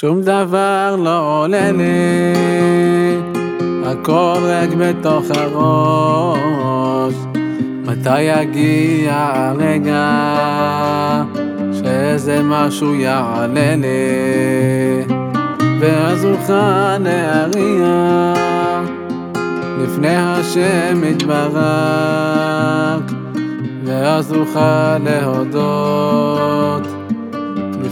שום דבר לא עולה לי, הכל רק בתוך הראש. מתי יגיע הרגע שאיזה משהו יעלה לי, ואז אוכל להריע לפני השם יתברך, ואז אוכל להודות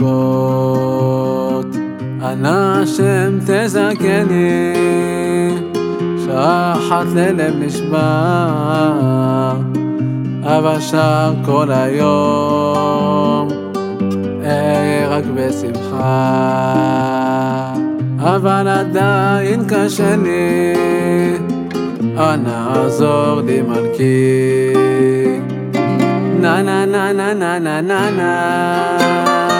מכות. אנא השם תזכני, שעה אחת ללב נשבר, אבל שר כל היום, אהיה רק בשמחה. אבל עדיין קשה לי, אנא עזור לי מלכי. na na na na na na na